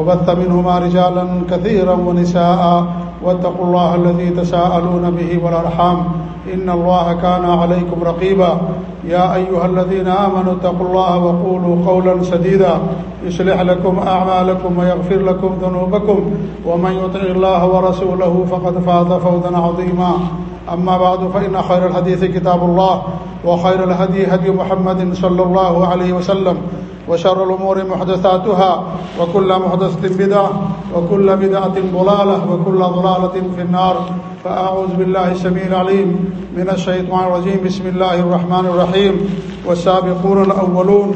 وبث منهما رجالا كثيرا ونساء واتقوا الله الذي تساءلون به والأرحام إن الله كان عليكم رقيبا يا أيها الذين آمنوا اتقوا الله وقولوا قولا سديدا يصلح لكم أعمالكم ويغفر لكم ذنوبكم ومن يطع الله ورسوله فقد فاز فوزا عظيما أما بعد فإن خير الحديث كتاب الله وخير الهدي هدي محمد صلى الله عليه وسلم وشر الأمور محدثاتها وكل محدثة بدعة وكل بدعة ضلالة وكل ضلالة في النار فأعوذ بالله السميع العليم من الشيطان الرجيم. بسم الله الرحمن الرحيم. والسابقون الأولون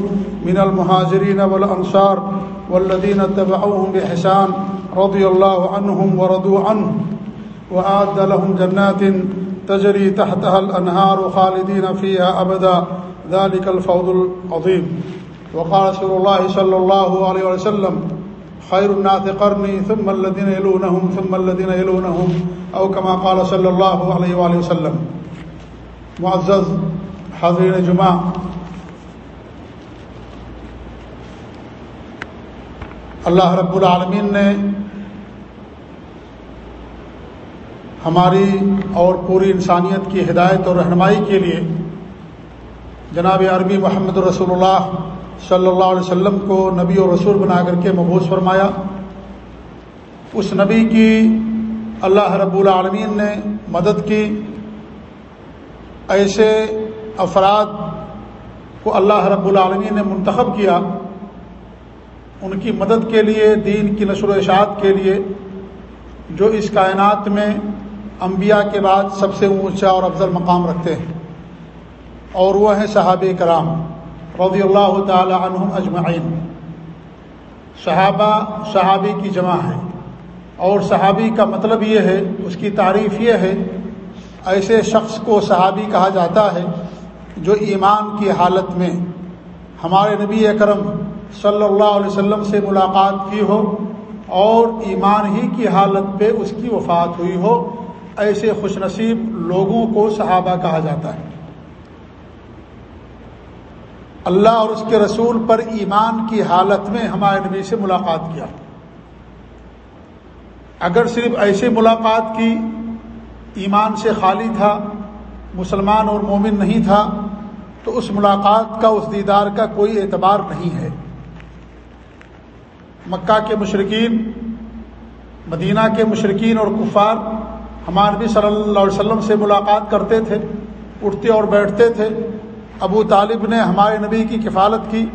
من المهاجرين والأنصار والذين اتبعوهم بإحسان رضي الله عنهم ورضوا عنه. وأعد لهم جنات تجري تحتها الأنهار خالدين فيها أبدا. ذلك الفوض العظيم. وقال رسول الله صلى الله عليه وسلم، خير الناس قرني ثم الذين يلونهم، ثم الذين يلونهم، أو كما قال صلى الله عليه وآله وسلم. معزز حضرین جمعہ، اللہ رب العالمین نے ہماری اور پوری انسانیت کی ہدایت اور رہنمائی کے لیے جناب عربی محمد رسول اللہ صلی اللہ علیہ وسلم کو نبی اور رسول بنا کر کے مبوس فرمایا۔ اس نبی کی اللہ رب العالمین نے مدد کی۔ ایسے افراد کو اللہ رب العالمین نے منتخب کیا۔ ان کی مدد کے لیے، دین کی نشر و اشاعت کے لیے، جو اس کائنات میں انبیاء کے بعد سب سے اونچا اور افضل مقام رکھتے ہیں۔ اور وہ ہیں صحاب کرام۔ رضی اللہ تعالی عنہم اجمعین۔ صحابہ، صحابی کی جمع ہے اور صحابی کا مطلب یہ ہے، اس کی تعریف یہ ہے، ایسے شخص کو صحابی کہا جاتا ہے جو ایمان کی حالت میں ہمارے نبی اکرم صلی اللہ علیہ وسلم سے ملاقات کی ہو اور ایمان ہی کی حالت پہ اس کی وفات ہوئی ہو، ایسے خوش نصیب لوگوں کو صحابہ کہا جاتا ہے۔ اللہ اور اس کے رسول پر ایمان کی حالت میں ہمارے نبی سے ملاقات کیا۔ اگر صرف ایسے ملاقات کی ایمان سے خالی تھا، مسلمان اور مومن نہیں تھا، تو اس ملاقات کا، اس دیدار کا کوئی اعتبار نہیں ہے۔ مکہ کے مشرقین مدینہ کے مشرقین اور کفار ہمارے نبی صلی اللہ علیہ وسلم سے ملاقات کرتے تھے، اٹھتے اور بیٹھتے تھے۔ ابو طالب نے ہمارے نبی کی کفالت کی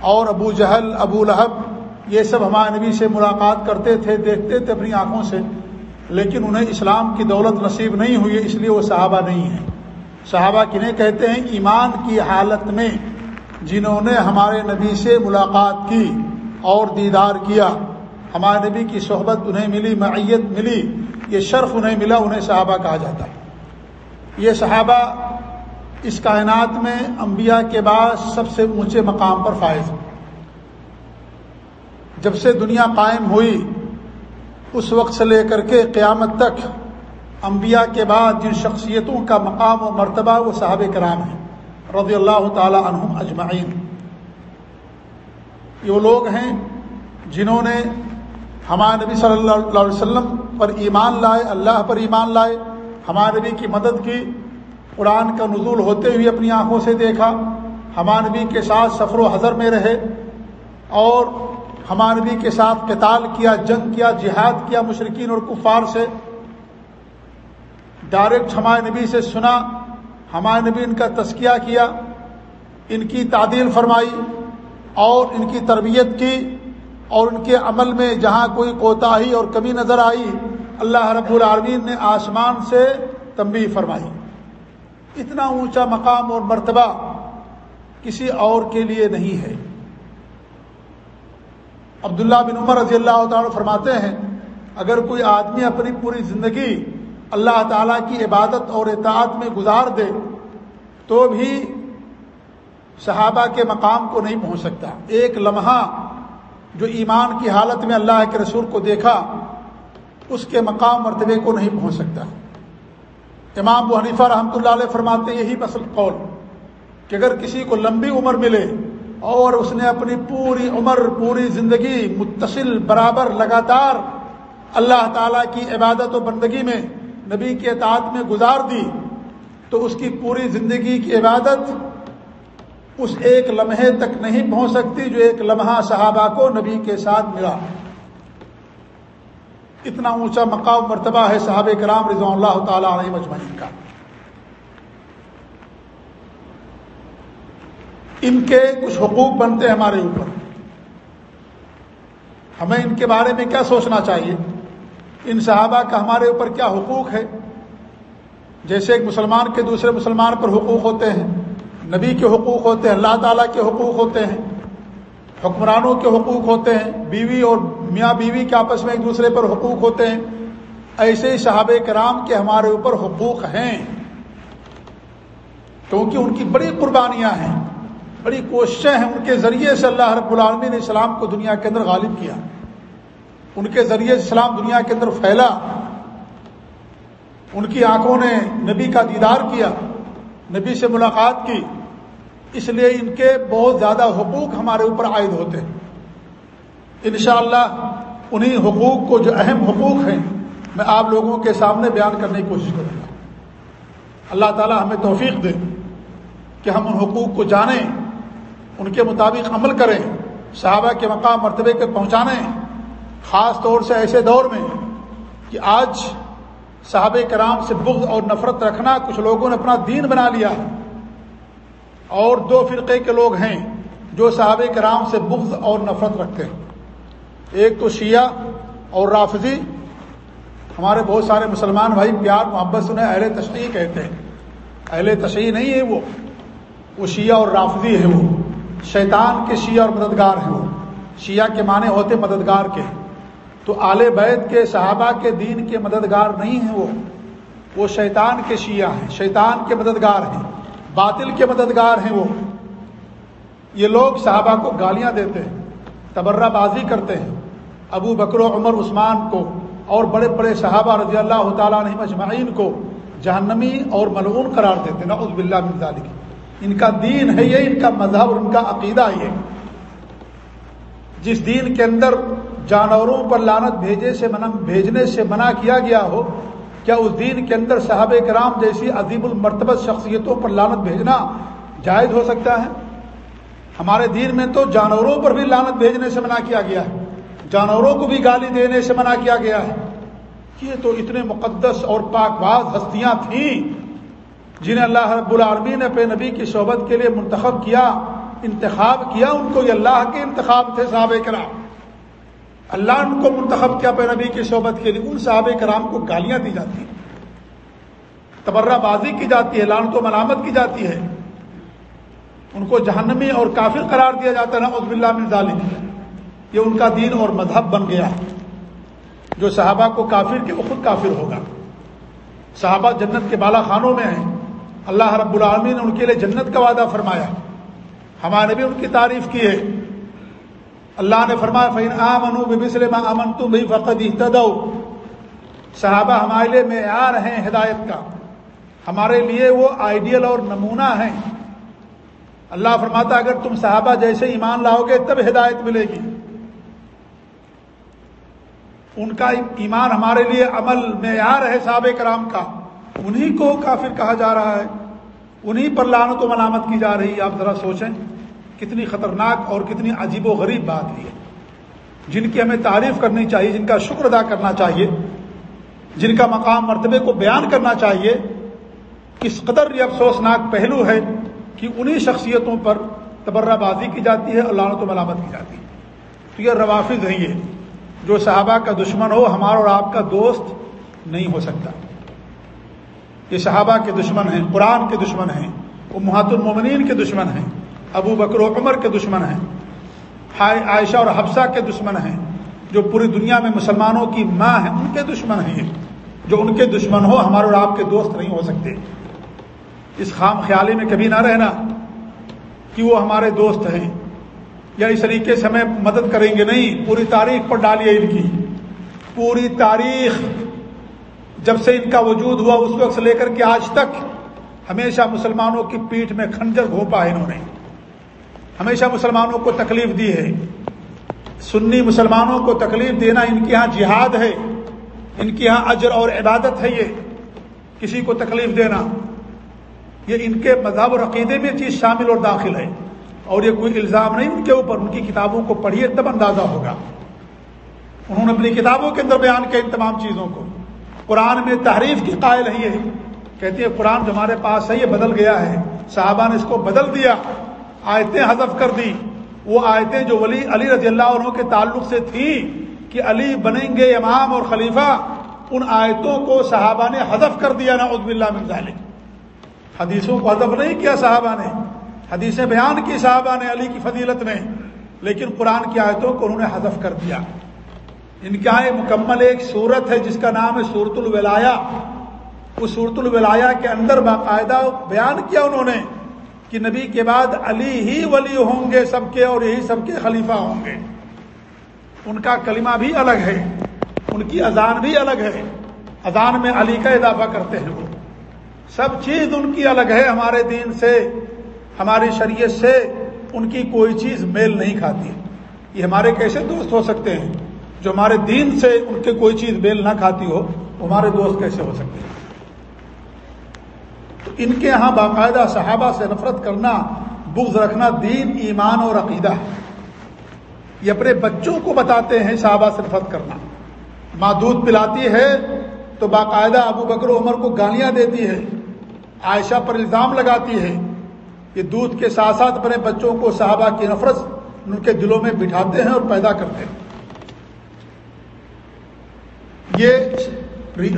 اور ابو جہل، ابو لہب، یہ سب ہمارے نبی سے ملاقات کرتے تھے، دیکھتے تھے اپنی آنکھوں سے، لیکن انہیں اسلام کی دولت نصیب نہیں ہوئی، اس لیے وہ صحابہ نہیں ہیں۔ صحابہ کنہیں کہتے ہیں، ایمان کی حالت میں جنہوں نے ہمارے نبی سے ملاقات کی اور دیدار کیا، ہمارے نبی کی صحبت انہیں ملی، معیت ملی، یہ شرف انہیں ملا، انہیں صحابہ کہا جاتا ہے۔ یہ صحابہ اس کائنات میں انبیاء کے بعد سب سے اونچے مقام پر فائز جب سے دنیا قائم ہوئی، اس وقت سے لے کر کے قیامت تک انبیاء کے بعد جن شخصیتوں کا مقام و مرتبہ وہ صحاب کرام ہیں، رضی اللہ تعالی عنہم اجمعین۔ یہ وہ لوگ ہیں جنہوں نے ہمارے نبی صلی اللہ علیہ وسلم پر ایمان لائے، اللہ پر ایمان لائے، ہمارے نبی کی مدد کی قرآن کا نزول ہوتے ہوئے اپنی آنکھوں سے دیکھا ہمارے نبی کے ساتھ سفر و حضر میں رہے اور ہمارے نبی کے ساتھ قتال کیا، جنگ کیا، جہاد کیا مشرقین اور کفار سے۔ ڈائریکٹ ہمارے نبی سے سنا ہمارے نبی ان کا تذکیہ کیا، ان کی تعدیل فرمائی اور ان کی تربیت کی اور ان کے عمل میں جہاں کوئی کوتاہی اور کمی نظر آئی، اللہ رب العالمین نے آسمان سے تنبیہ فرمائی۔ اتنا اونچا مقام اور مرتبہ کسی اور کے لیے نہیں ہے۔ عبداللہ بن عمر رضی اللہ تعالیٰ فرماتے ہیں، اگر کوئی آدمی اپنی پوری زندگی اللہ تعالیٰ کی عبادت اور اطاعت میں گزار دے، تو بھی صحابہ کے مقام کو نہیں پہنچ سکتا۔ ایک لمحہ جو ایمان کی حالت میں اللہ کے رسول کو دیکھا، اس کے مقام مرتبے کو نہیں پہنچ سکتا۔ امام و حنیفہ رحمۃ اللہ علیہ فرماتے یہی مسل قول کہ اگر کسی کو لمبی عمر ملے اور اس نے اپنی پوری عمر، پوری زندگی متصل، برابر، لگاتار اللہ تعالیٰ کی عبادت و بندگی میں، نبی کے اطاعت میں گزار دی، تو اس کی پوری زندگی کی عبادت اس ایک لمحے تک نہیں پہنچ سکتی جو ایک لمحہ صحابہ کو نبی کے ساتھ ملا۔ اتنا اونچا مقام مرتبہ ہے صحابہ کرام رضوان اللہ تعالی علیہ مجمعین کا۔ ان کے کچھ حقوق بنتے ہیں ہمارے اوپر۔ ہمیں ان کے بارے میں کیا سوچنا چاہیے؟ ان صحابہ کا ہمارے اوپر کیا حقوق ہے؟ جیسے ایک مسلمان کے دوسرے مسلمان پر حقوق ہوتے ہیں، نبی کے حقوق ہوتے ہیں، اللہ تعالیٰ کے حقوق ہوتے ہیں حکمرانوں کے حقوق ہوتے ہیں، بیوی اور میاں بیوی کے آپس میں ایک دوسرے پر حقوق ہوتے ہیں۔ ایسے ہی صحاب کرام کے ہمارے اوپر حقوق ہیں۔ کیونکہ ان کی بڑی قربانیاں ہیں، بڑی کوششیں ہیں۔ ان کے ذریعے سے اللہ رب العالمین نے اسلام کو دنیا کے اندر غالب کیا۔ ان کے ذریعے اسلام دنیا کے اندر پھیلا۔ ان کی آنکھوں نے نبی کا دیدار کیا، نبی سے ملاقات کی۔ اس لیے ان کے بہت زیادہ حقوق ہمارے اوپر عائد ہوتے ہیں۔ انشاءاللہ اللہ انہیں حقوق کو جو اہم حقوق ہیں، میں آپ لوگوں کے سامنے بیان کرنے کی کوشش کروں گا۔ اللہ تعالی ہمیں توفیق دے کہ ہم ان حقوق کو جانیں، ان کے مطابق عمل کریں، صحابہ کے مقام، مرتبے کے پہنچانے۔ خاص طور سے ایسے دور میں کہ آج صحابہ کرام سے بغض اور نفرت رکھنا، کچھ لوگوں نے اپنا دین بنا لیا۔ ہے اور دو فرقے کے لوگ ہیں جو صحابہ کرام سے بغض اور نفرت رکھتے ہیں۔ ایک تو شیعہ اور رافضی۔ ہمارے بہت سارے مسلمان بھائی، پیار، محبت سنیں اہل تشریح کہتے ہیں۔ اہل تشریح نہیں ہے وہ وہ شیعہ اور رافضی ہے وہ۔ شیطان کے شیعہ اور مددگار ہیں وہ۔ شیعہ کے معنی ہوتے مددگار کے۔ تو آل بیت کے صحابہ کے دین کے مددگار نہیں ہیں وہ۔ وہ شیطان کے شیعہ ہیں، شیطان کے مددگار ہیں۔ باطل کے مددگار ہیں وہ۔ یہ لوگ صحابہ کو گالیاں دیتے ہیں، تبرہ بازی کرتے ہیں۔ ابو بکر و عمر، عثمان کو اور بڑے بڑے صحابہ رضی اللہ تعالیٰ عنہ مجمعین کو جہنمی اور ملعون قرار دیتے ہیں۔ نعوذ باللہ من ذالک۔ ان کا دین ہے یہ، ان کا مذہب اور ان کا عقیدہ یہ۔ جس دین کے اندر جانوروں پر لانت بھیجے سے منع، بھیجنے سے منع کیا گیا ہو کیا اس دین کے اندر صحابہ کرام جیسی عظیم المرتبت شخصیتوں پر لانت بھیجنا جائز ہو سکتا ہے؟ ہمارے دین میں تو جانوروں پر بھی لانت بھیجنے سے منع کیا گیا ہے۔ جانوروں کو بھی گالی دینے سے منع کیا گیا ہے۔ یہ تو اتنے مقدس اور پاک باز ہستیاں تھیں جنہیں اللہ رب العالمین نے اپنے نبی کی صحبت کے لیے منتخب کیا، انتخاب کیا، ان کو یہ اللہ کے انتخاب تھے صحابہ کرام۔ اللہ ان کو منتخب کیا پہ نبی کی صحبت کے لیے، ان صحابہ کرام کو گالیاں دی جاتی ہیں۔ تبرہ بازی کی جاتی ہے لان و ملامت کی جاتی ہے۔ ان کو جہنمی اور کافر قرار دیا جاتا ہے نا عزب اللہ من ظالم یہ ان کا دین اور مذہب بن گیا۔ جو صحابہ کو کافر کے خود کافر ہوگا۔ صحابہ جنت کے بالا خانوں میں ہیں۔ اللہ رب العالمین نے ان کے لیے جنت کا وعدہ فرمایا۔ ہمارے بھی ان کی تعریف کی ہے۔ اللہ نے فرمایا فین آمن امن تم بھی فقط صحابہ ہمارے لیے معیار ہیں ہدایت کا۔ ہمارے لیے وہ آئیڈیل اور نمونہ ہیں۔ اللہ فرماتا اگر تم صحابہ جیسے ایمان لاؤ گے تب ہدایت ملے گی۔ ان کا ایمان ہمارے لیے عمل معیار ہے صحابہ کرام کا۔ انہی کو کافر کہا جا رہا ہے۔ انہی پر لانت و ملامت کی جا رہی ہے۔ آپ ذرا سوچیں۔ کتنی خطرناک اور کتنی عجیب و غریب بات ہے جن کی ہمیں تعریف کرنی چاہیے، جن کا شکر ادا کرنا چاہیے، جن کا مقام مرتبے کو بیان کرنا چاہیے کس قدر یہ افسوسناک پہلو ہے کہ انہی شخصیتوں پر تبرہ بازی کی جاتی ہے اور لانت و ملامت کی جاتی ہے۔ تو یہ روافظ ہے یہ۔ جو صحابہ کا دشمن ہو، ہمارا اور آپ کا دوست نہیں ہو سکتا۔ یہ صحابہ کے دشمن ہیں، قرآن کے دشمن ہیں وہ محت المومنین کے دشمن ہیں۔ ابو بکر و عمر کے دشمن ہیں عائشہ اور حفصہ کے دشمن ہیں، جو پوری دنیا میں مسلمانوں کی ماں ہیں، ان کے دشمن ہیں جو ان کے دشمن ہو، ہمارے اور آپ کے دوست نہیں ہو سکتے۔ اس خام خیالی میں کبھی نہ رہنا کہ وہ ہمارے دوست ہیں۔ یا اس طریقے سے ہمیں مدد کریں گے نہیں، پوری تاریخ پر ڈالیے ان کی۔ پوری تاریخ جب سے ان کا وجود ہوا، اس وقت سے لے کر کے آج تک، ہمیشہ مسلمانوں کی پیٹھ میں کھنجر گھونپا ہے انہوں نے۔ ہمیشہ مسلمانوں کو تکلیف دی ہے۔ سنی مسلمانوں کو تکلیف دینا ان کے یہاں جہاد ہے۔ ان کے یہاں اجر اور عبادت ہے یہ۔ کسی کو تکلیف دینا۔ یہ ان کے مذہب اور عقیدے میں چیز شامل اور داخل ہے۔ اور یہ کوئی الزام نہیں ان کے اوپر، ان کی کتابوں کو پڑھیے تب اندازہ ہوگا۔ انہوں نے اپنی کتابوں کے اندر بیان کیا ان تمام چیزوں کو۔ قرآن میں تحریف کی قائل ہے یہ۔ کہتی ہے، قرآن جو ہمارے پاس ہے، یہ بدل گیا ہے۔ صحابہ نے اس کو بدل دیا۔ آیتیں حذف کر دی۔ وہ آیتیں جو ولی علی رضی اللہ عنہ کے تعلق سے تھیں کہ علی بنیں گے امام اور خلیفہ، ان آیتوں کو صحابہ نے حذف کر دیا نا عزب اللہ منظال حدیثوں کو حذف نہیں کیا صحابہ نے، حدیثیں بیان کی صحابہ نے علی کی فضیلت میں، لیکن قرآن کی آیتوں کو انہوں نے حذف کر دیا۔ ان کا ایک مکمل ایک صورت ہے، جس کا نام ہے صورت الولایا۔ اس صورت الولایا کے اندر باقاعدہ بیان کیا انہوں نے۔ کہ نبی کے بعد علی ہی ولی ہوں گے سب کے اور یہی سب کے خلیفہ ہوں گے۔ ان کا کلمہ بھی الگ ہے، ان کی اذان بھی الگ ہے۔ اذان میں علی کا اضافہ کرتے ہیں وہ۔ سب چیز ان کی الگ ہے ہمارے دین سے، ہماری شریعت سے، ان کی کوئی چیز میل نہیں کھاتی۔ یہ ہمارے کیسے دوست ہو سکتے ہیں؟ جو ہمارے دین سے ان کے کوئی چیز میل نہ کھاتی ہو ہمارے دوست کیسے ہو سکتے ہیں؟ ان کے یہاں باقاعدہ صحابہ سے نفرت کرنا، بغض رکھنا دین، ایمان اور عقیدہ ہے۔ یہ اپنے بچوں کو بتاتے ہیں صحابہ سے نفرت کرنا۔ ماں دودھ پلاتی ہے تو باقاعدہ ابو بکر عمر کو گالیاں دیتی ہے، عائشہ پر الزام لگاتی ہے۔ یہ دودھ کے ساتھ ساتھ اپنے بچوں کو صحابہ کی نفرت ان کے دلوں میں بٹھاتے ہیں اور پیدا کرتے ہیں۔ یہ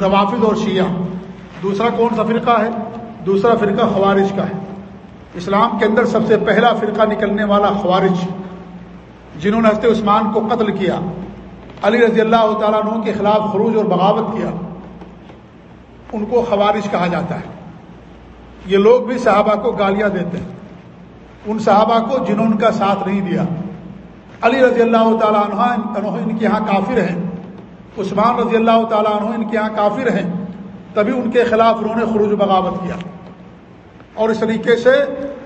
روافظ اور شیعہ۔ دوسرا کون سا فرقہ ہے؟ دوسرا فرقہ خوارج کا ہے۔ اسلام کے اندر سب سے پہلا فرقہ نکلنے والا خوارج، جنہوں نے حضرت عثمان کو قتل کیا، علی رضی اللہ تعالیٰ عنہ کے خلاف خروج اور بغاوت کیا، ان کو خوارج کہا جاتا ہے۔ یہ لوگ بھی صحابہ کو گالیاں دیتے ہیں۔ ان صحابہ کو جنہوں ان کا ساتھ نہیں دیا۔ علی رضی اللہ تعالیٰ عنہ ان کے یہاں کافر ہیں۔ عثمان رضی اللہ تعالیٰ عنہ ان کے یہاں کافر ہیں۔ تبھی ان کے خلاف انہوں نے خروج بغاوت کیا۔ اور اس طریقے سے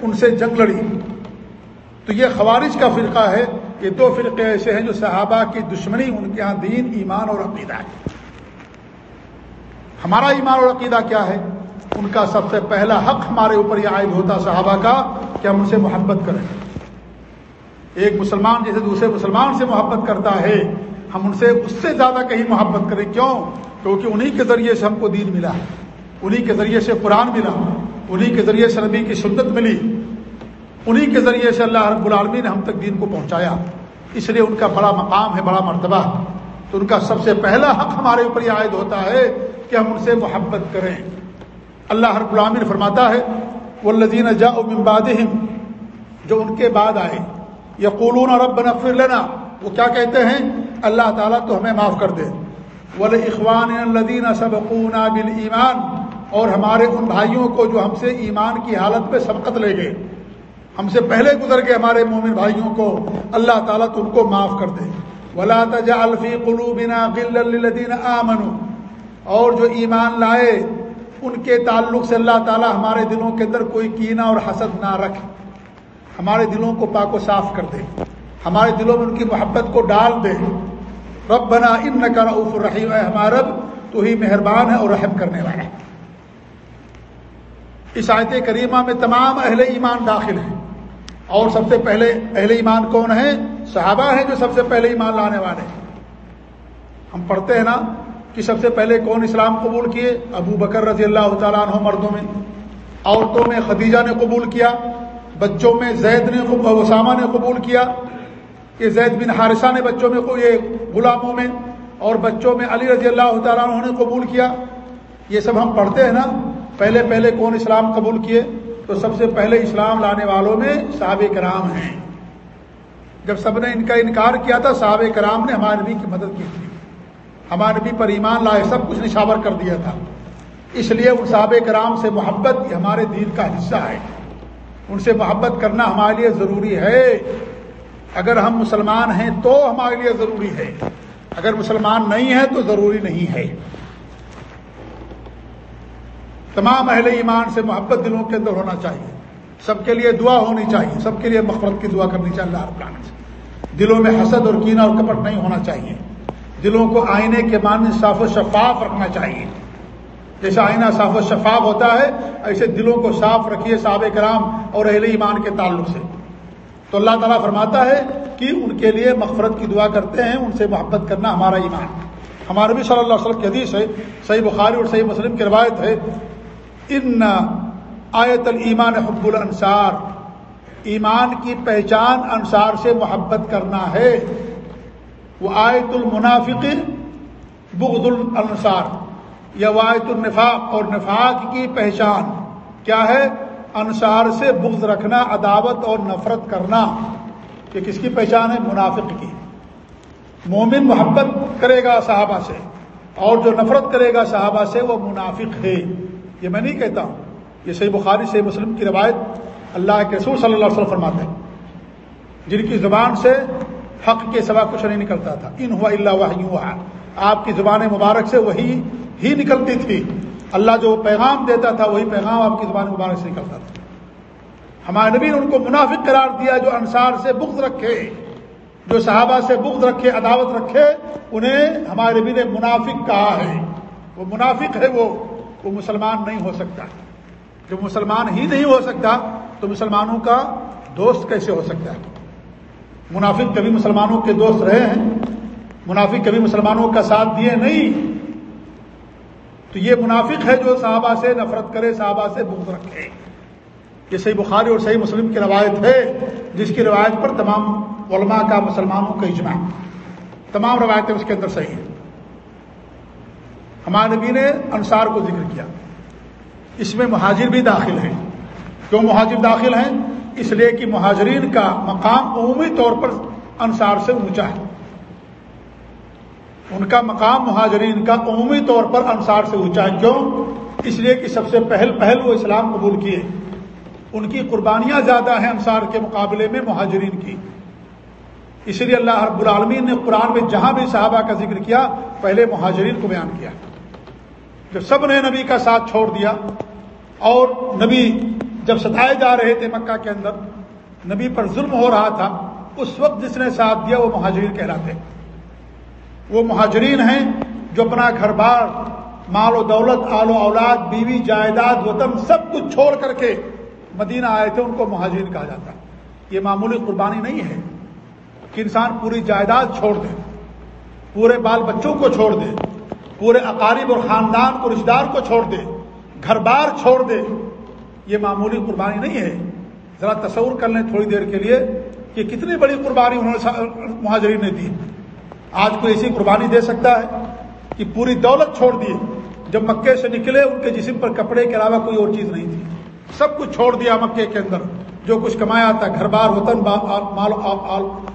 ان سے جنگ لڑی۔ تو یہ خوارج کا فرقہ ہے یہ دو فرقے ایسے ہیں جو صحابہ کی دشمنی، ان کے یہاں دین، ایمان اور عقیدہ ہے۔ ہمارا ایمان اور عقیدہ کیا ہے؟ ان کا سب سے پہلا حق ہمارے اوپر یہ عائد ہوتا صحابہ کا کہ ہم ان سے محبت کریں۔ ایک مسلمان جیسے دوسرے مسلمان سے محبت کرتا ہے، ہم ان سے اس سے زیادہ کہیں محبت کریں۔ کیوں؟ کیونکہ انہی کے ذریعے سے ہم کو دین ملا انہی کے ذریعے سے قرآن ملا۔ انہی کے ذریعے سے نبی کی سنت ملی۔ انہی کے ذریعے سے اللہ رب العالمین نے ہم تک دین کو پہنچایا۔ اس لیے ان کا بڑا مقام ہے، بڑا مرتبہ۔ تو ان کا سب سے پہلا حق ہمارے اوپر یہ عائد ہوتا ہے کہ ہم ان سے محبت کریں۔ اللہ ہر غلامی فرماتا ہے وہ لذین جا امباد جو ان کے بعد آئے۔ یقولون رب نفر لینا وہ کیا کہتے ہیں؟ اللہ تعالیٰ تو ہمیں معاف کر دے۔ ول اخوان الدین سبقون بل ایمان اور ہمارے ان بھائیوں کو جو ہم سے ایمان کی حالت پہ سبقت لے گئے۔ ہم سے پہلے گزر گئے ہمارے مومن بھائیوں کو۔ اللہ تعالیٰ تو ان کو معاف کر دے۔ ولا تجا الفی قلوبنا غل للذین آمنوا۔ اور جو ایمان لائے، ان کے تعلق سے اللہ تعالیٰ ہمارے دلوں کے اندر کوئی کینہ اور حسد نہ رکھ ہمارے دلوں کو پاک و صاف کر دے۔ ہمارے دلوں میں ان کی محبت کو ڈال دے۔ رب بنا ان کا رعف الرحیم ہے ہمارا رب، تو ہی مہربان ہے اور رحم کرنے والا ہے۔ اس آیت کریمہ میں تمام اہل ایمان داخل ہیں۔ اور سب سے پہلے اہل ایمان کون ہیں؟ صحابہ ہیں جو سب سے پہلے ایمان لانے والے۔ ہیں ہم پڑھتے ہیں نا کہ سب سے پہلے کون اسلام قبول کیے؟ ابو بکر رضی اللہ تعالیٰ عنہ مردوں میں۔ عورتوں میں خدیجہ نے قبول کیا، بچوں میں زید نے اسامہ نے قبول کیا۔ کہ زید بن حارثہ نے بچوں میں یہ غلاموں میں اور بچوں میں علی رضی اللہ تعالیٰ عنہ نے قبول کیا۔ یہ سب ہم پڑھتے ہیں نا، پہلے پہلے کون اسلام قبول کیے؟ تو سب سے پہلے اسلام لانے والوں میں صحابہ کرام ہیں۔ جب سب نے ان کا انکار کیا تھا، صحابہ کرام نے ہمارے نبی کی مدد کی تھی۔ ہمارے نبی پر ایمان لائے، سب کچھ نشاور کر دیا تھا۔ اس لیے ان صحابہ کرام سے محبت ہمارے دین کا حصہ ہے۔ ان سے محبت کرنا ہمارے لیے ضروری ہے۔ اگر ہم مسلمان ہیں تو ہمارے لیے ضروری ہے۔ اگر مسلمان نہیں ہے تو ضروری نہیں ہے۔ تمام اہل ایمان سے محبت دلوں کے اندر ہونا چاہیے۔ سب کے لیے دعا ہونی چاہیے۔ سب کے لیے مفرت کی دعا کرنی چاہیے۔ اللہ رب سے۔ دلوں میں حسد اور کینہ اور کپٹ نہیں ہونا چاہیے۔ دلوں کو آئینے کے مان صاف و شفاف رکھنا چاہیے۔ جیسے آئینہ صاف و شفاف ہوتا ہے، ایسے دلوں کو صاف رکھیے صحابہ کرام اور اہل ایمان کے تعلق سے۔ تو اللہ تعالیٰ فرماتا ہے کہ ان کے لیے مغفرت کی دعا کرتے ہیں، ان سے محبت کرنا ہمارا ایمان۔ ہمارے بھی صلی اللہ علیہ وسلم کی حدیث ہے، صحیح بخاری اور صحیح مسلم کی روایت ہے، ان آیت المان حب الانصار ایمان کی پہچان انصار سے محبت کرنا ہے۔ وہ آیت المنافق بغض الانصار یا واحد النفاق اور نفاق کی پہچان کیا ہے؟ انصار سے بغض رکھنا، عداوت اور نفرت کرنا کہ کس کی پہچان ہے؟ منافق کی۔ مومن محبت کرے گا صحابہ سے، اور جو نفرت کرے گا صحابہ سے، وہ منافق ہے۔ یہ میں نہیں کہتا ہوں۔ یہ صحیح بخاری سے مسلم کی روایت اللہ کے رسول صلی اللہ علیہ وسلم فرماتے ہیں۔ جن کی زبان سے حق کے سوا کچھ نہیں نکلتا تھا۔ ان ہوا اللہ ہوا۔ آپ کی زبان مبارک سے وہی ہی نکلتی تھی۔ اللہ جو پیغام دیتا تھا، وہی پیغام آپ کی زبان مبارک سے نکلتا تھا۔ ہمارے نبی نے ان کو منافق قرار دیا، جو انصار سے بغض رکھے، جو صحابہ سے بغض رکھے، عداوت رکھے، انہیں ہمارے نبی نے منافق کہا ہے۔ وہ منافق ہے وہ وہ مسلمان نہیں ہو سکتا۔ جب مسلمان ہی نہیں ہو سکتا، تو مسلمانوں کا دوست کیسے ہو سکتا ہے؟ منافق کبھی مسلمانوں کے دوست رہے ہیں؟ منافق کبھی مسلمانوں کا ساتھ دیے نہیں تو یہ منافق ہے جو صحابہ سے نفرت کرے، صحابہ سے بغض رکھے۔ یہ صحیح بخاری اور صحیح مسلم کی روایت ہے، جس کی روایت پر تمام علماء کا مسلمانوں کا اجماع۔ تمام روایتیں اس کے اندر صحیح ہیں۔ ہمارے نبی نے انصار کو ذکر کیا۔ اس میں مہاجر بھی داخل ہیں۔ کیوں مہاجر داخل ہیں؟ اس لیے کہ مہاجرین کا مقام عمومی طور پر انصار سے اونچا ہے۔ ان کا مقام مہاجرین کا عمومی طور پر انصار سے اونچا کیوں؟ اس لیے کہ سب سے پہل پہل وہ اسلام قبول کیے۔ ان کی قربانیاں زیادہ ہیں انصار کے مقابلے میں مہاجرین کی۔ اس لیے اللہ رب العالمین نے قرآن میں جہاں بھی صحابہ کا ذکر کیا، پہلے مہاجرین کو بیان کیا۔ جب سب نے نبی کا ساتھ چھوڑ دیا اور نبی جب ستائے جا رہے تھے مکہ کے اندر، نبی پر ظلم ہو رہا تھا، اس وقت جس نے ساتھ دیا وہ مہاجرین کہلاتے۔ وہ مہاجرین ہیں جو اپنا گھر بار مال و دولت، آل و اولاد، بیوی، جائیداد، وطن سب کچھ چھوڑ کر کے مدینہ آئے تھے، ان کو مہاجرین کہا جاتا ہے۔ یہ معمولی قربانی نہیں ہے کہ انسان پوری جائیداد چھوڑ دے، پورے بال بچوں کو چھوڑ دے، پورے اقارب اور خاندان کو رشتے دار کو چھوڑ دے گھر بار چھوڑ دے۔ یہ معمولی قربانی نہیں ہے۔ ذرا تصور کر لیں تھوڑی دیر کے لیے کہ کتنی بڑی قربانی انہوں نے مہاجرین نے دی۔ آج کوئی ایسی قربانی دے سکتا ہے کہ پوری دولت چھوڑ دی جب مکے سے نکلے ان کے جسم پر کپڑے کے علاوہ کوئی اور چیز نہیں تھی۔ سب کچھ چھوڑ دیا مکے کے اندر۔ جو کچھ کمایا تھا، گھر بار، وطن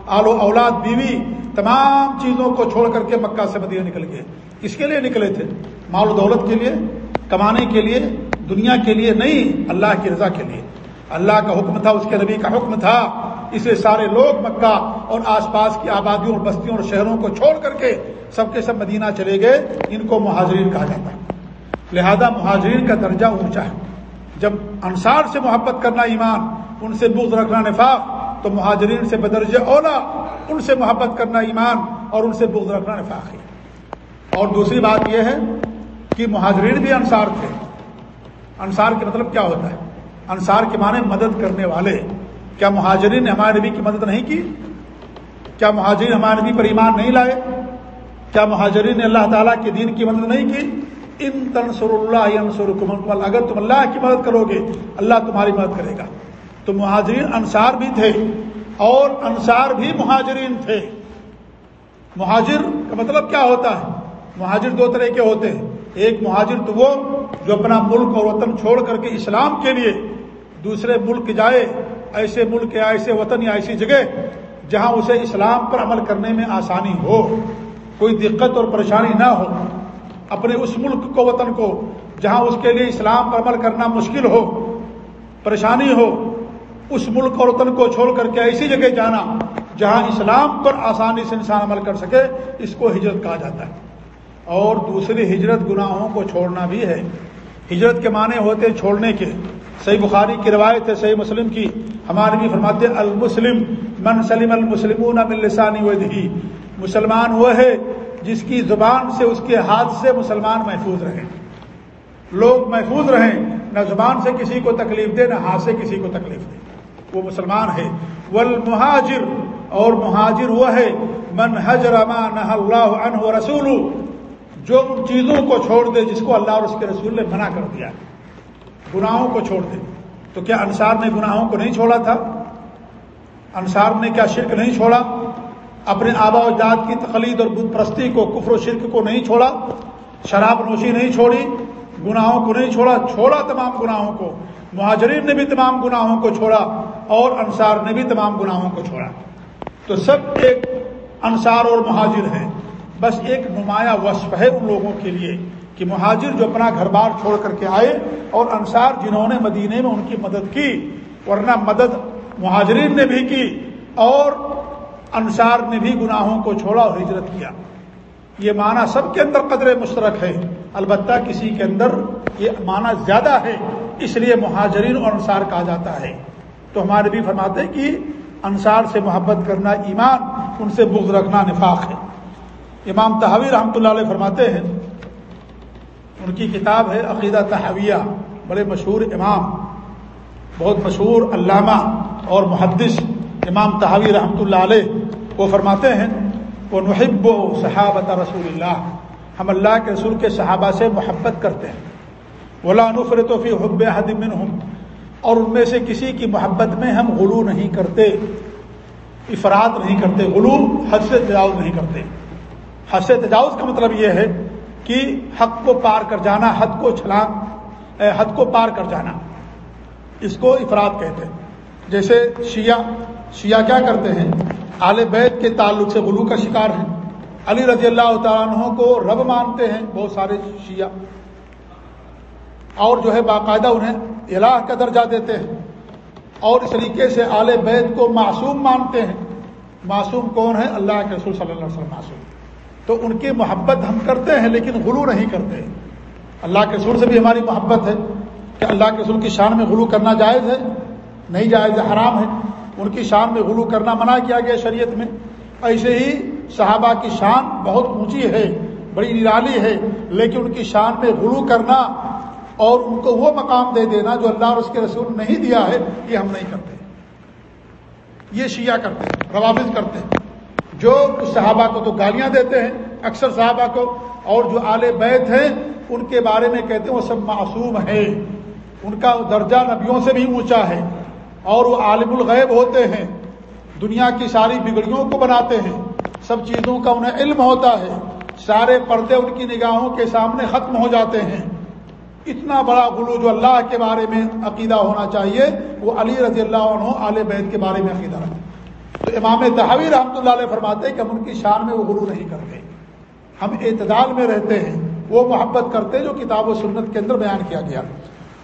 آل و اولاد، بیوی، تمام چیزوں کو چھوڑ کر کے مکہ سے مدینہ نکل گئے۔ کس کے لیے نکلے تھے۔ مال و دولت کے لیے، کمانے کے لیے، دنیا کے لیے نہیں، اللہ کی رضا کے لیے۔ اللہ کا حکم تھا، اس کے نبی کا حکم تھا۔ اسے سارے لوگ مکہ اور آس پاس کی آبادیوں اور بستیوں اور شہروں کو چھوڑ کر کے سب کے سب مدینہ چلے گئے، ان کو مہاجرین کہا جاتا ہے۔ لہذا مہاجرین کا درجہ اونچا ہے۔ جب انصار سے محبت کرنا ایمان، ان سے بغض رکھنا نفاق، تو مہاجرین سے بدرج اولا، ان سے محبت کرنا ایمان اور ان سے بغض رکھنا نفاق ہے۔ اور دوسری بات یہ ہے کہ مہاجرین بھی انصار تھے۔ انصار کے مطلب کیا ہوتا ہے؟ انصار کے معنی مدد کرنے والے۔ کیا مہاجرین نے ہمارے نبی کی مدد نہیں کی؟ کیا مہاجرین ہمارے نبی پر ایمان نہیں لائے؟ کیا مہاجرین نے اللہ تعالیٰ کے دین کی مدد نہیں کی؟ ان تنسر اللہ، اگر تم اللہ کی مدد کرو گے، اللہ تمہاری مدد کرے گا۔ تو مہاجرین انصار بھی تھے اور انصار بھی مہاجرین تھے۔ مہاجر کا مطلب کیا ہوتا ہے؟ مہاجر دو طرح کے ہوتے ہیں۔ ایک مہاجر تو وہ جو اپنا ملک اور وطن چھوڑ کر کے اسلام کے لیے دوسرے ملک جائے ایسے ملک یا ایسے وطن یا ایسی جگہ جہاں اسے اسلام پر عمل کرنے میں آسانی ہو، کوئی دقت اور پریشانی نہ ہو، اپنے اس ملک کو، وطن کو جہاں اس کے لیے اسلام پر عمل کرنا مشکل ہو، پریشانی ہو، اس ملک اور وطن کو چھوڑ کر کے ایسی جگہ جانا جہاں اسلام پر آسانی سے انسان عمل کر سکے، اس کو ہجرت کہا جاتا ہے۔ اور دوسری ہجرت گناہوں کو چھوڑنا بھی ہے۔ ہجرت کے معنی ہوتے چھوڑنے کے۔ صحیح بخاری کی روایت ہے، صحیح مسلم کی۔ ہمارے بھی فرماتے المسلم من سلم المسلم لسانی ودہی مسلمان وہ ہے جس کی زبان سے اس کے ہاتھ سے مسلمان محفوظ رہیں۔ لوگ محفوظ رہیں، نہ زبان سے کسی کو تکلیف دے نہ ہاتھ سے کسی کو تکلیف دے وہ مسلمان ہے۔ والمہاجر، اور مہاجر وہ ہے، من حجر ما نہ اللہ عنہ رسول جو ان چیزوں کو چھوڑ دے جس کو اللہ اور اس کے رسول نے منع کر دیا۔ گناہوں کو چھوڑ دے۔ تو کیا انصار نے گناہوں کو نہیں چھوڑا تھا؟ انصار نے کیا شرک نہیں چھوڑا؟ اپنے آبا و جات کی تقلید اور بت پرستی کو، کفر و شرک کو نہیں چھوڑا؟ شراب نوشی نہیں چھوڑی؟ گناہوں کو نہیں چھوڑا؟ چھوڑا تمام گناہوں کو۔ مہاجرین نے بھی تمام گناہوں کو چھوڑا اور انصار نے بھی تمام گناہوں کو چھوڑا۔ تو سب ایک انصار اور مہاجر ہیں۔ بس ایک نمایاں وصف ہے ان لوگوں کے لیے کہ مہاجر جو اپنا گھر بار چھوڑ کر کے آئے اور انصار جنہوں نے مدینے میں ان کی مدد کی، ورنہ مدد مہاجرین نے بھی کی اور انصار نے بھی گناہوں کو چھوڑا اور ہجرت کیا۔ یہ معنی سب کے اندر قدر مشترک ہے۔ البتہ کسی کے اندر یہ معنی زیادہ ہے، اس لیے مہاجرین اور انصار کہا جاتا ہے۔ تو ہمارے بھی فرماتے ہیں کہ انصار سے محبت کرنا ایمان، ان سے بغض رکھنا نفاق ہے۔ امام تحوی رحمۃ اللہ علیہ فرماتے ہیں، ان کی کتاب ہے عقیدہ تحویہ بڑے مشہور امام، بہت مشہور علامہ اور محدث امام تحوی رحمۃ اللہ علیہ، وہ فرماتے ہیں وہ نحب و صحابت رسول اللہ ہم اللہ کے رسول کے صحابہ سے محبت کرتے ہیں۔ ولا نفر توفی حب حدم ہوں اور ان میں سے کسی کی محبت میں ہم غلو نہیں کرتے، افراد نہیں کرتے، غلو حد سے تجاوز نہیں کرتے۔ حد سے تجاوز کا مطلب یہ ہے کہ حق کو پار کر جانا، حد کو چھلانگ حد کو پار کر جانا، اس کو افراد کہتے ہیں۔ جیسے شیعہ شیعہ کیا کرتے ہیں؟ آل بیت کے تعلق سے غلو کا شکار ہیں۔ علی رضی اللہ تعالیٰ عنہ کو رب مانتے ہیں بہت سارے شیعہ۔ اور جو ہے باقاعدہ انہیں الہ کا درجہ دیتے ہیں۔ اور اس طریقے سے آل بیت کو معصوم مانتے ہیں۔ معصوم کون ہے اللہ کے رسول صلی اللہ علیہ وسلم معصوم۔ تو ان کی محبت ہم کرتے ہیں لیکن غلو نہیں کرتے۔ اللہ کے رسول سے بھی ہماری محبت ہے کہ اللہ کے رسول کی شان میں غلو کرنا جائز ہے، نہیں جائز ہے، حرام ہے۔ ان کی شان میں غلو کرنا منع کیا گیا شریعت میں۔ ایسے ہی صحابہ کی شان بہت اونچی ہے، بڑی نرالی ہے، لیکن ان کی شان میں غلو کرنا اور ان کو وہ مقام دے دینا جو اللہ اور اس کے رسول نہیں دیا ہے، یہ ہم نہیں کرتے۔ یہ شیعہ کرتے ہیں روابط کرتے ہیں۔ جو صحابہ کو تو گالیاں دیتے ہیں، اکثر صحابہ کو، اور جو آل بیت ہیں، ان کے بارے میں کہتے ہیں، وہ سب معصوم ہے ان کا درجہ نبیوں سے بھی اونچا ہے، اور وہ عالم الغیب ہوتے ہیں۔ دنیا کی ساری بگڑیوں کو بناتے ہیں۔ سب چیزوں کا انہیں علم ہوتا ہے۔ سارے پردے ان کی نگاہوں کے سامنے ختم ہو جاتے ہیں۔ اتنا بڑا غلو جو اللہ کے بارے میں عقیدہ ہونا چاہیے، وہ علی رضی اللہ عنہ آل بیت کے بارے میں عقیدہ رکھتے تو امام تحوی رحمۃ اللہ علیہ فرماتے ہیں کہ ہم ان کی شان میں وہ غلو نہیں کرتے ہم اعتدال میں رہتے ہیں، وہ محبت کرتے جو کتاب و سنت کے اندر بیان کیا گیا۔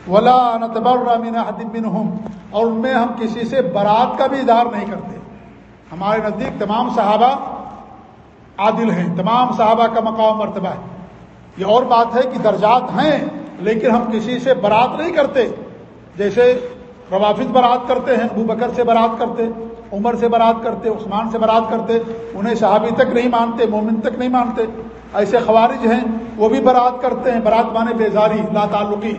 ولا نتبرمین حدمن ہوں اور ان میں ہم کسی سے برات کا بھی اظہار نہیں کرتے۔ ہمارے نزدیک تمام صحابہ عادل ہیں، تمام صحابہ کا مقام مرتبہ ہے۔ یہ اور بات ہے کہ درجات ہیں، لیکن ہم کسی سے برات نہیں کرتے۔ جیسے روافظ برات کرتے ہیں، ابو بکر سے برات کرتے عمر سے برات کرتے، عثمان سے برات کرتے، انہیں صحابی تک نہیں مانتے، مومن تک نہیں مانتے، ایسے خوارج ہیں، وہ بھی برات کرتے ہیں، برات مانے بیزاری لا تعلقی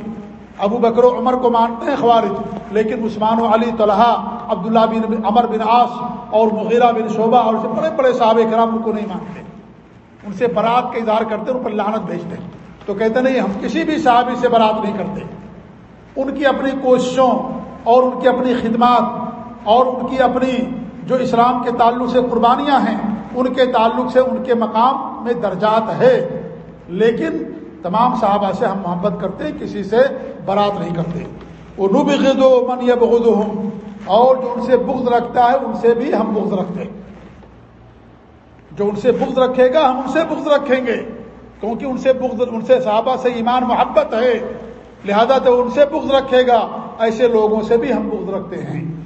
ابو بکر و عمر کو مانتے ہیں خوارج، لیکن عثمان و علی، طلحہ، عبداللہ بن عمر بن عاص اور مغیرہ بن شعبہ اور بڑے بڑے صحاب کرام ان کو نہیں مانتے۔ ان سے برات کا اظہار کرتے ان پر لانت بھیجتے ہیں۔ تو کہتے نہیں، ہم کسی بھی صحابی سے برات نہیں کرتے۔ ان کی اپنی کوششوں اور ان کی اپنی خدمات اور ان کی اپنی جو اسلام کے تعلق سے قربانیاں ہیں، ان کے تعلق سے ان کے مقام میں درجات ہے۔ لیکن تمام صحابہ سے ہم محبت کرتے، کسی سے برات نہیں کرتے۔ وہ نب دو من یا اور جو ان سے بغض رکھتا ہے، ان سے بھی ہم بغض رکھتے۔ جو ان سے بغض رکھے گا، ہم ان سے بغض رکھیں گے۔ کیونکہ ان سے بغض، ان سے صحابہ سے ایمان محبت ہے۔ لہذا تو ان سے بغض رکھے گا۔ ایسے لوگوں سے بھی ہم بغض رکھتے ہیں۔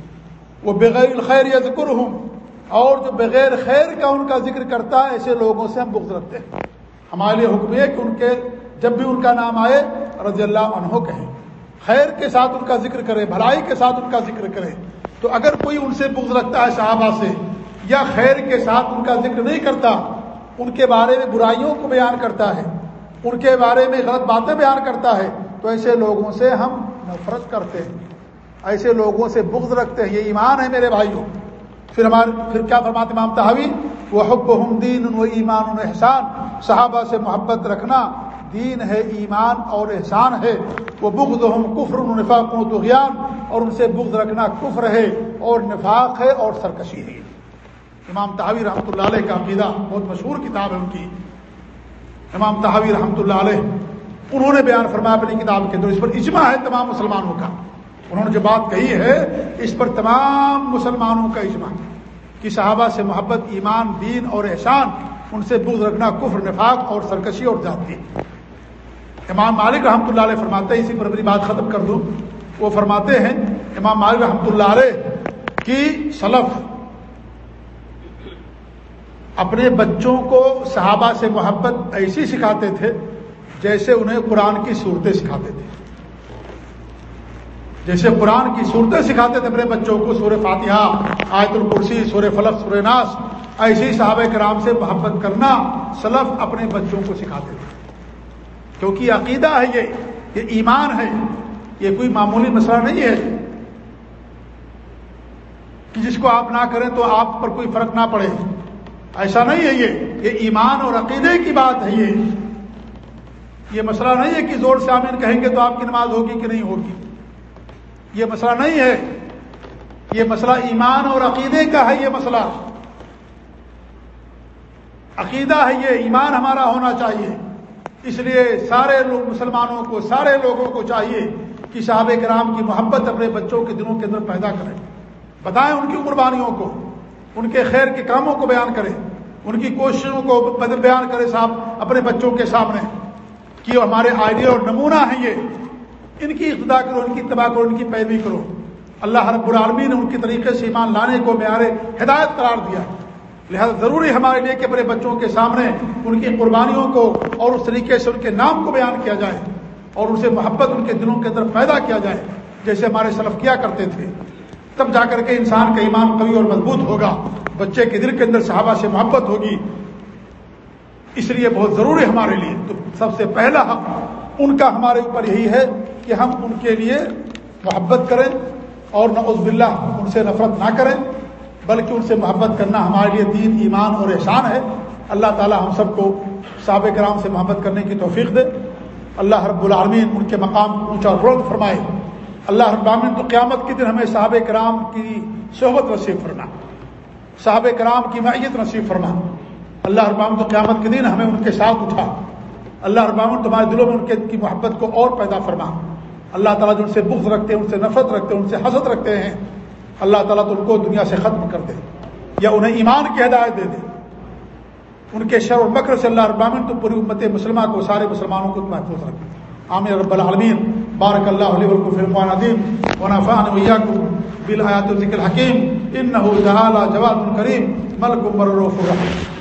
وہ بغیر الخیر یا ذکر ہوں اور جو بغیر خیر کا ان کا ذکر کرتا ہے، ایسے لوگوں سے ہم بغض رکھتے ہیں۔ ہمارے لیے حکم ہے کہ ان کے جب بھی ان کا نام آئے، رضی اللہ عنہ کہیں۔ خیر کے ساتھ ان کا ذکر کرے، بھلائی کے ساتھ ان کا ذکر کرے۔ تو اگر کوئی ان سے بغض رکھتا ہے صحابہ سے، یا خیر کے ساتھ ان کا ذکر نہیں کرتا، ان کے بارے میں برائیوں کو بیان کرتا ہے، ان کے بارے میں غلط باتیں بیان کرتا ہے، تو ایسے لوگوں سے ہم نفرت کرتے ہیں۔ ایسے لوگوں سے بغض رکھتے ہیں، یہ ایمان ہے میرے بھائیوں۔ پھر ہمارے پھر کیا فرماتے امام تحوی وہ حب ہم دین و ایمان احسان۔ صحابہ سے محبت رکھنا دین ہے، ایمان اور احسان ہے۔ وہ بغض ہم کفر نفاق و دغیان اور ان سے بغض رکھنا کفر ہے اور نفاق ہے اور سرکشی ہے۔ امام تحوی رحمۃ اللہ علیہ کا عقیدہ بہت مشہور کتاب ہے ان کی۔ امام تحوی رحمۃ اللہ علیہ، انہوں نے بیان فرمایا اپنی کتاب کے اندر، اس پر اجماع ہے تمام مسلمانوں کا۔ انہوں نے جو بات کہی ہے اس پر تمام مسلمانوں کا اجماع کہ صحابہ سے محبت، ایمان، دین اور احسان، ان سے بغض رکھنا کفر، نفاق اور سرکشی اور جاتی امام مالک رحمۃ اللہ علیہ فرماتے ہیں، اسی پر اپنی بات ختم کر دوں۔ وہ فرماتے ہیں، امام مالک رحمۃ اللہ علیہ کی سلف اپنے بچوں کو صحابہ سے محبت ایسی سکھاتے تھے جیسے انہیں قرآن کی صورتیں سکھاتے تھے۔ جیسے قرآن کی صورتیں سکھاتے تھے اپنے بچوں کو سور فاتحہ، آیت الکرسی سور فلق سور ناس ایسی صحابہ کرام سے محبت کرنا سلف اپنے بچوں کو سکھاتے تھے۔ کیونکہ عقیدہ ہے، یہ یہ ایمان ہے۔ یہ کوئی معمولی مسئلہ نہیں ہے کہ جس کو آپ نہ کریں تو آپ پر کوئی فرق نہ پڑے۔ ایسا نہیں ہے یہ یہ ایمان اور عقیدے کی بات ہے یہ۔ یہ مسئلہ نہیں ہے کہ زور سے آمین کہیں گے تو آپ کی نماز ہوگی کہ نہیں ہوگی۔ یہ مسئلہ نہیں ہے۔ یہ مسئلہ ایمان اور عقیدے کا ہے یہ مسئلہ۔ عقیدہ ہے یہ ایمان ہمارا ہونا چاہیے۔ اس لیے سارے لوگ مسلمانوں کو، سارے لوگوں کو چاہیے کہ صحابہ کرام کی محبت اپنے بچوں کے دنوں کے اندر پیدا کریں۔ بتائیں ان کی قربانیوں کو، ان کے خیر کے کاموں کو بیان کریں۔ ان کی کوششوں کو بیان کرے صاحب اپنے بچوں کے سامنے۔ کہ ہمارے آئیڈیا اور نمونہ ہیں یہ۔ ان کی ابتدا کرو، ان کی تباہ کرو، ان کی پیروی کرو۔ اللہ رب العالمین نے ان کے طریقے سے ایمان لانے کو معیار ہدایت قرار دیا۔ لہذا ضروری ہمارے لیے کہ اپنے بچوں کے سامنے ان کی قربانیوں کو اور اس طریقے سے ان کے نام کو بیان کیا جائے اور ان سے محبت ان کے دلوں کے اندر پیدا کیا جائے، جیسے ہمارے سلف کیا کرتے تھے۔ تب جا کر کے انسان کا ایمان قوی اور مضبوط ہوگا، بچے کے دل کے اندر صحابہ سے محبت ہوگی اس لیے بہت ضروری ہمارے لیے۔ تو سب سے پہلا حق ان کا ہمارے اوپر یہی ہے کہ ہم ان کے لیے محبت کریں اور نعوذ باللہ ان سے نفرت نہ کریں، بلکہ ان سے محبت کرنا ہمارے لیے دین، ایمان اور احسان ہے۔ اللہ تعالی ہم سب کو صحابہ کرام سے محبت کرنے کی توفیق دے۔ اللہ رب العالمین ان کے مقام اونچا بلند فرمائے۔ اللہ رب العالمین تو قیامت کے دن ہمیں صحابہ کرام کی صحبت نصیب فرما۔ صحابہ کرام کی معیت نصیب فرما۔ اللہ رب تو قیامت کے دن ہمیں ان کے ساتھ اٹھا۔ اللہ رب تمہارے دلوں میں ان کے کی محبت کو اور پیدا فرما۔ اللہ تعالیٰ جو ان سے بغض رکھتے ہیں، ان سے نفرت رکھتے ہیں، ان سے حسد رکھتے ہیں، اللہ تعالیٰ تو ان کو دنیا سے ختم کر دے یا انہیں ایمان کی ہدایت دے دے۔ ان کے شر و مکر سے اللہ ابامن تو پوری امت مسلمہ کو، سارے مسلمانوں کو محفوظ رکھے عامر رب العالمین۔ بارک اللہ علیہ وسلم فرقان عظیم ونفعن ویاکم بالآیات ذکر حکیم انہو تعالی جواد کریم۔ ملک مرروف الرحیم۔